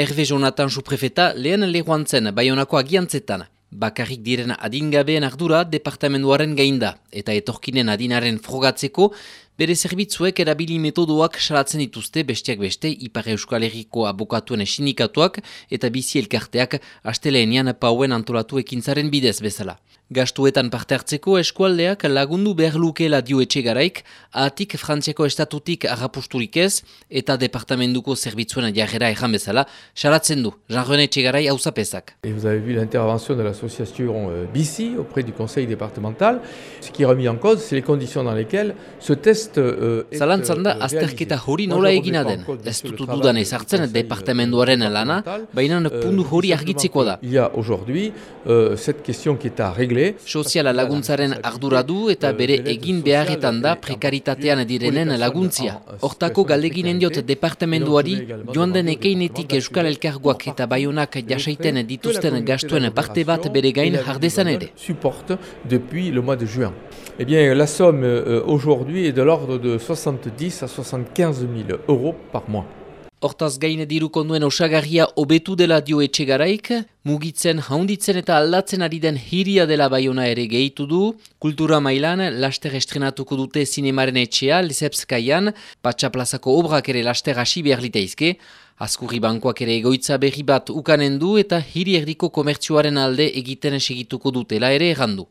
Hervé Jonathan suprefeta lehen lehuan zen Bayonako agiantzetan. Bakarrik diren adingabeen ardura departamentuaren gainda eta etorkinen adinaren frogatzeko bere zerbitzuek erabili metodoak salatzen dituzte bestiak beste Ipar Euskal Herriko abokatuen sinikatuak eta bizi elkarteak asteleenian pauen antolatu ekintzaren bidez bezala. Gastuetan parte hartzeko eskualdeak lagundu behar lukeela dio etxegaraik, ahatik frantziako estatutik arrapusturik ez eta departamentuko zerbitzuen jarrera ezan bezala, salatzen du, Jean-René Etxegarai hausapezak. Et vous avez vu l'intervention de l'association euh, BICI auprès du conseil départemental. Ce qui est remis en cause, c'est les conditions dans lesquelles ce test est Zalantzan da, euh, azterketa hori nola egina den. Ez travail dudan du ezartzen conseil, departamentuaren euh, lana, baina Euh, pundu hori argitzeko da. y a aujourd'hui euh, cette question qui est à régler. Soziala laguntzaren ardura du eta bere egin beharretan da prekaritatean direnen laguntzia. Hortako galdeginen diot departamentuari joan den ekeinetik Euskal Elkargoak eta Baionak jasaiten dituzten gastuen parte bat bere gain jardezan ere. supporte depuis le mois de juin. Eh bien, la somme euh, aujourd'hui est de l'ordre de 70 à 75 000 euros par mois. Hortaz gain diru konduen osagarria hobetu dela dio etxegaraik, mugitzen, haunditzen eta aldatzen ari den hiria dela baiona ere gehitu du, kultura mailan laster estrenatuko dute zinemaren etxea, Lizepskaian, Patxaplazako obrak ere laster hasi behar liteizke, Azkurri bankoak ere egoitza berri bat ukanen du eta hiri erdiko komertzioaren alde egiten segituko dutela ere errandu.